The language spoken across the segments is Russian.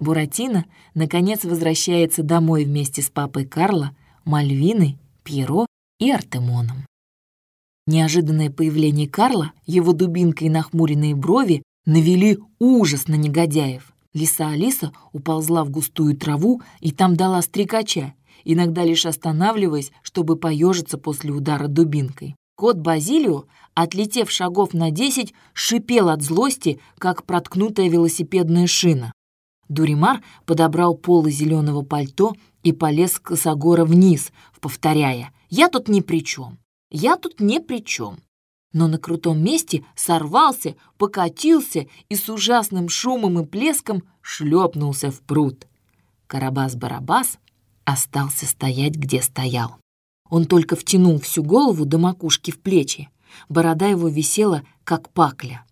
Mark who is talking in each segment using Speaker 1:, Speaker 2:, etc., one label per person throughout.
Speaker 1: Буратино, наконец, возвращается домой вместе с папой Карла, Мальвиной, Пьеро и Артемоном. Неожиданное появление Карла, его дубинка и нахмуренные брови навели ужас на негодяев. Лиса Алиса уползла в густую траву и там дала стрекача, иногда лишь останавливаясь, чтобы поежиться после удара дубинкой. Кот Базилио, отлетев шагов на десять, шипел от злости, как проткнутая велосипедная шина. Дуримар подобрал полы зеленого пальто и полез косогора вниз, повторяя «Я тут ни при чем, я тут ни при чем». Но на крутом месте сорвался, покатился и с ужасным шумом и плеском шлепнулся в пруд. Карабас-барабас остался стоять, где стоял. Он только втянул всю голову до макушки в плечи. Борода его висела, как пакля.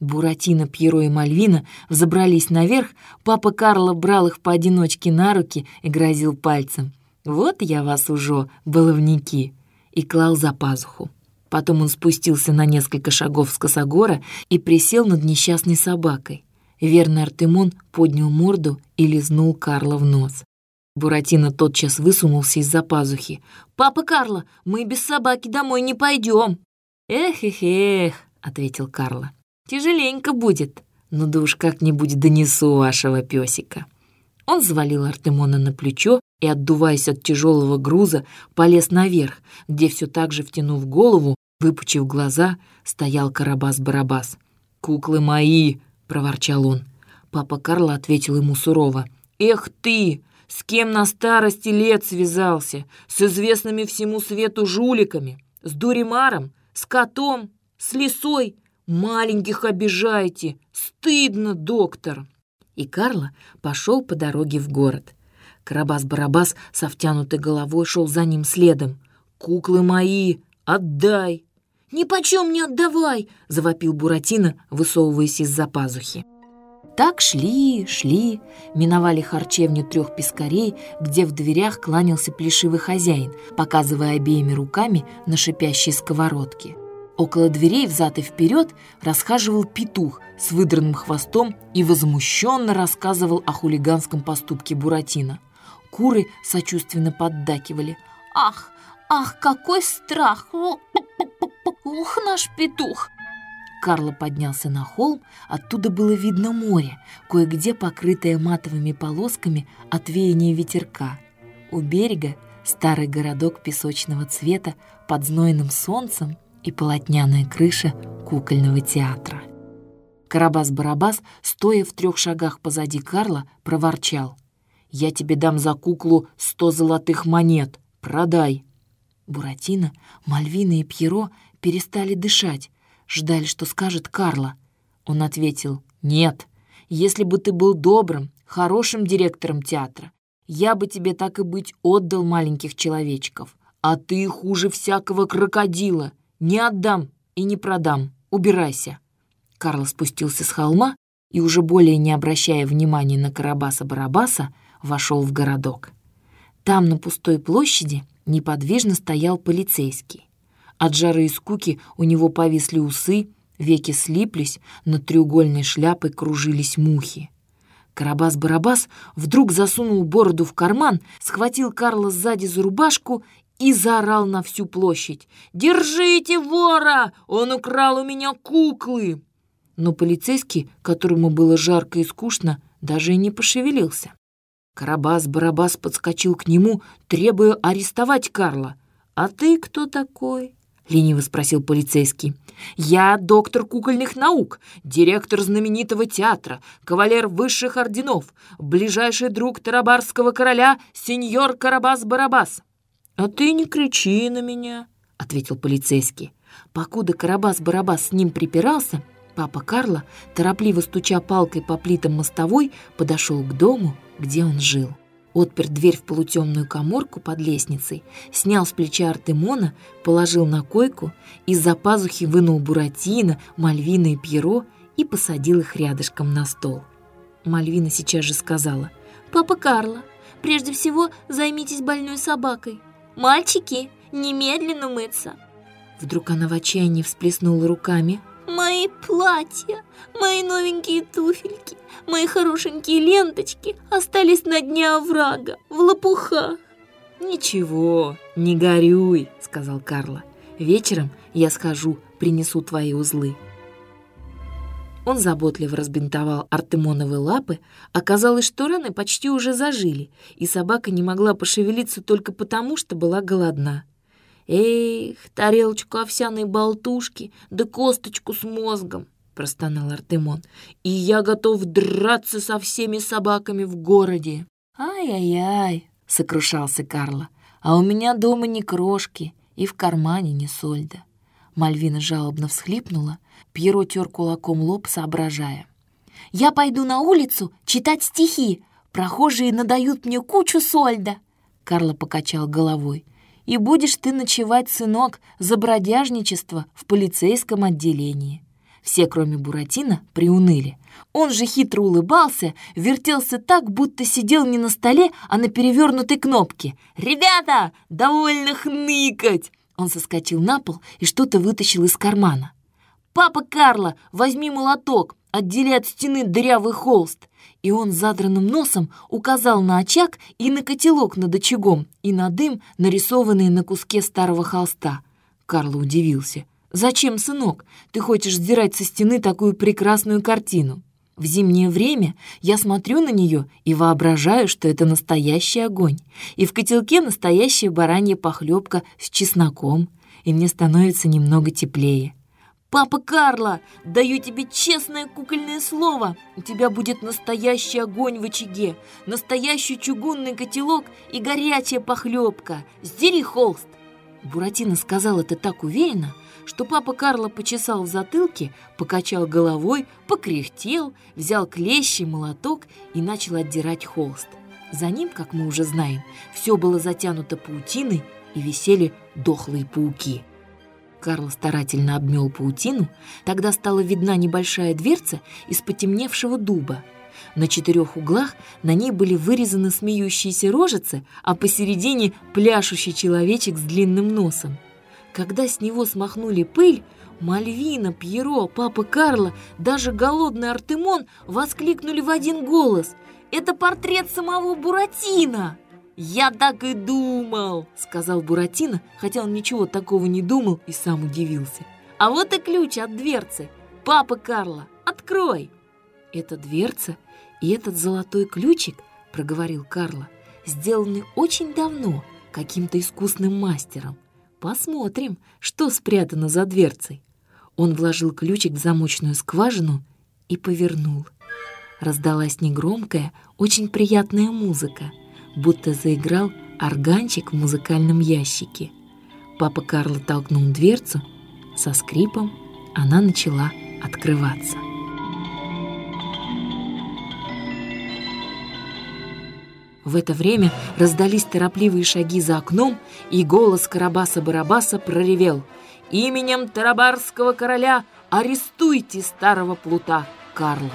Speaker 1: Буратино, Пьеро и Мальвина взобрались наверх, папа Карло брал их поодиночке на руки и грозил пальцем. «Вот я вас уже, баловники!» и клал за пазуху. Потом он спустился на несколько шагов с косогора и присел над несчастной собакой. Верный Артемон поднял морду и лизнул Карла в нос. Буратино тотчас высунулся из-за пазухи. «Папа Карло, мы без собаки домой не пойдем!» «Эх-эх-эх!» — ответил Карло. «Тяжеленько будет, но да уж как-нибудь донесу вашего песика». Он завалил Артемона на плечо и, отдуваясь от тяжелого груза, полез наверх, где все так же, втянув голову, выпучив глаза, стоял Карабас-Барабас. «Куклы мои!» — проворчал он. Папа Карла ответил ему сурово. «Эх ты! С кем на старости лет связался? С известными всему свету жуликами? С Дуримаром? С котом? С лисой? Маленьких обижаете! Стыдно, доктор!» И Карло пошел по дороге в город. Карабас-Барабас со втянутой головой шел за ним следом. «Куклы мои! Отдай!» «Ни почем не отдавай!» — завопил Буратино, высовываясь из-за пазухи. Так шли, шли, миновали харчевню трех пескарей, где в дверях кланялся плешивый хозяин, показывая обеими руками на шипящей сковородке. Около дверей взад и вперед расхаживал петух с выдранным хвостом и возмущенно рассказывал о хулиганском поступке Буратино. Куры сочувственно поддакивали. «Ах, ах, какой страх! Ух, наш петух!» Карло поднялся на холм, оттуда было видно море, кое-где покрытое матовыми полосками от веяния ветерка. У берега старый городок песочного цвета под знойным солнцем и полотняная крыша кукольного театра. Карабас-Барабас, стоя в трех шагах позади Карла, проворчал. «Я тебе дам за куклу сто золотых монет. Продай!» Буратино, Мальвина и Пьеро перестали дышать, ждали, что скажет Карла. Он ответил, «Нет, если бы ты был добрым, хорошим директором театра, я бы тебе так и быть отдал маленьких человечков. А ты хуже всякого крокодила. Не отдам и не продам. Убирайся». Карл спустился с холма и, уже более не обращая внимания на Карабаса-Барабаса, вошел в городок. Там, на пустой площади, неподвижно стоял полицейский. От жары и скуки у него повисли усы, веки слиплись, над треугольной шляпой кружились мухи. Карабас-Барабас вдруг засунул бороду в карман, схватил Карла сзади за рубашку и заорал на всю площадь. «Держите вора! Он украл у меня куклы!» Но полицейский, которому было жарко и скучно, даже и не пошевелился. Карабас-Барабас подскочил к нему, требуя арестовать Карла. «А ты кто такой?» — лениво спросил полицейский. «Я доктор кукольных наук, директор знаменитого театра, кавалер высших орденов, ближайший друг Тарабарского короля, сеньор Карабас-Барабас». «А ты не кричи на меня», — ответил полицейский. Покуда Карабас-Барабас с ним припирался, папа Карло, торопливо стуча палкой по плитам мостовой, подошел к дому, где он жил отпер дверь в полутемную коморку под лестницей, снял с плеча Артемона, положил на койку, из-за пазухи вынул Буратино, Мальвина и Пьеро и посадил их рядышком на стол. Мальвина сейчас же сказала, «Папа Карло, прежде всего займитесь больной собакой. Мальчики, немедленно мыться». Вдруг она в отчаянии всплеснула руками.
Speaker 2: Мои платья, мои новенькие туфельки, мои хорошенькие ленточки остались на дне оврага, в лопухах.
Speaker 1: «Ничего, не горюй», — сказал Карла. «Вечером я схожу, принесу твои узлы». Он заботливо разбинтовал Артемоновы лапы. Оказалось, что раны почти уже зажили, и собака не могла пошевелиться только потому, что была голодна. «Эх, тарелочку овсяной болтушки, да косточку с мозгом!» — простонал Артемон. «И я готов драться со всеми собаками в городе!» «Ай-яй-яй!» — сокрушался Карло. «А у меня дома ни крошки и в кармане ни сольда». Мальвина жалобно всхлипнула. Пьеро тер кулаком лоб, соображая.
Speaker 2: «Я пойду на улицу читать стихи. Прохожие надают мне кучу сольда».
Speaker 1: Карло покачал головой и будешь ты ночевать, сынок, за бродяжничество в полицейском отделении». Все, кроме Буратино, приуныли. Он же хитро улыбался, вертелся так, будто сидел не на столе, а на перевернутой кнопке. «Ребята, довольно хныкать!» Он соскочил на пол и что-то вытащил из кармана. «Папа Карло, возьми молоток, отдели от стены дырявый холст и он задранным носом указал на очаг и на котелок над очагом, и на дым, нарисованный на куске старого холста. Карло удивился. «Зачем, сынок? Ты хочешь сдирать со стены такую прекрасную картину?» В зимнее время я смотрю на нее и воображаю, что это настоящий огонь. И в котелке настоящая баранья похлебка с чесноком, и мне становится немного теплее. «Папа Карло, даю тебе честное кукольное слово, у тебя будет настоящий огонь в очаге, настоящий чугунный котелок и горячая похлебка. Сдери холст!» Буратино сказал это так уверенно, что папа Карло почесал в затылке, покачал головой, покряхтел, взял клещи, молоток и начал отдирать холст. За ним, как мы уже знаем, все было затянуто паутиной и висели дохлые пауки. Карл старательно обмел паутину, тогда стала видна небольшая дверца из потемневшего дуба. На четырех углах на ней были вырезаны смеющиеся рожицы, а посередине пляшущий человечек с длинным носом. Когда с него смахнули пыль, Мальвина, Пьеро, папа Карла, даже голодный Артемон воскликнули в один голос. «Это портрет самого Буратино!» «Я так и думал!» — сказал Буратино, хотя он ничего такого не думал и сам удивился. «А вот и ключ от дверцы! Папа Карла, открой!» «Это дверца и этот золотой ключик, — проговорил Карло, — сделаны очень давно каким-то искусным мастером. Посмотрим, что спрятано за дверцей». Он вложил ключик в замочную скважину и повернул. Раздалась негромкая, очень приятная музыка — будто заиграл органчик в музыкальном ящике. Папа Карло толкнул дверцу, со скрипом она начала открываться. В это время раздались торопливые шаги за окном, и голос Карабаса-Барабаса проревел «Именем Тарабарского короля арестуйте старого плута Карла!»